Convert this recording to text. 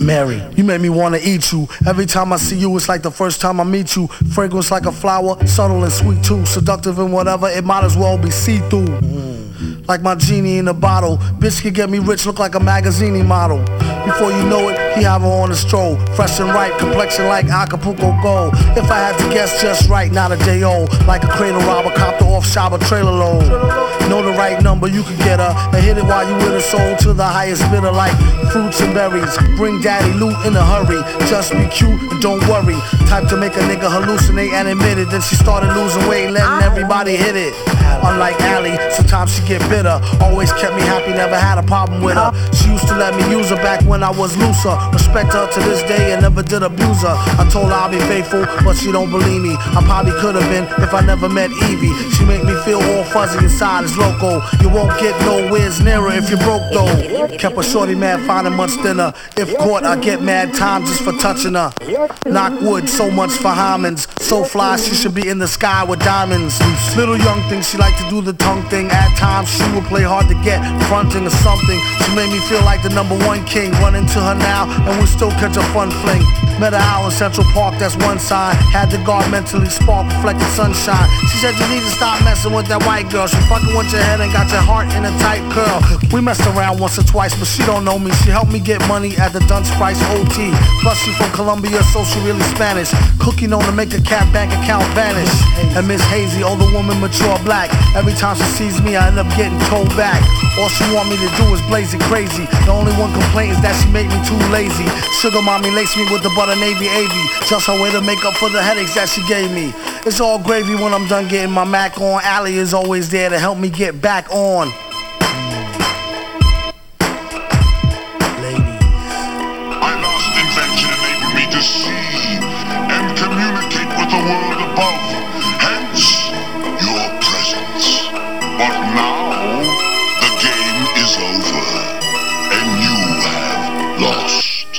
Mary, you make me wanna eat you. Every time I see you, it's like the first time I meet you. Fragrance like a flower, subtle and sweet too. Seductive and whatever, it might as well be see through. Like my genie in a bottle. Bitch could get me rich, look like a magazine model. Before you know it, he have her on a stroll. Fresh and ripe, complexion like Acapulco gold. If I had to guess just right, not a day old. Like a cradle robber, copter off shop trailer load. Know the right number, you can get her. And hit it while you with her soul to the highest bidder like fruits and berries. Bring daddy loot in a hurry. Just be cute and don't worry. Type to make a nigga hallucinate and admit it. Then she started losing weight, letting ah. everybody hit it. Unlike Allie, sometimes she get bitter. Always kept me happy, never had a problem with her. She used to let me use her back when I was looser. Respect her to this day and never did abuse her. I told her I'll be faithful, but she don't believe me. I probably could have been if I never met Evie. She make me feel all fuzzy inside, it's loco. You won't get nowhere's nearer if you're broke though. Kept a shorty mad, finding much thinner. If caught, I get mad time just for touching her. Knock wood, so much for Hammonds. So fly, she should be in the sky with diamonds. Little young thing, she like to do the tongue thing. At times, she would play hard to get, fronting or something. She made me feel like the number one king. Run into her now, and we still catch a fun fling. Met her out in Central Park, that's one sign. Had the guard mentally spark, reflected sunshine. She said you need to stop messing with that white girl. She fucking with your head and got your heart in a tight curl. We messed around once or twice, but she don't know me. She helped me get money at the Dunce Price OT. Plus she from Colombia, so she really Spanish. Cookie known to make a cat bank account vanish. And Miss Hazy, older woman, mature black. Every time she sees me, I end up getting told back. All she want me to do is blaze it crazy. The only one complaint is that she make me too lazy. Sugar mommy laced me with the butter navy AV. Just her way to make up for the headaches that she gave me. It's all gravy when I'm done getting my Mac on. Allie is always there to help me get back on. Above.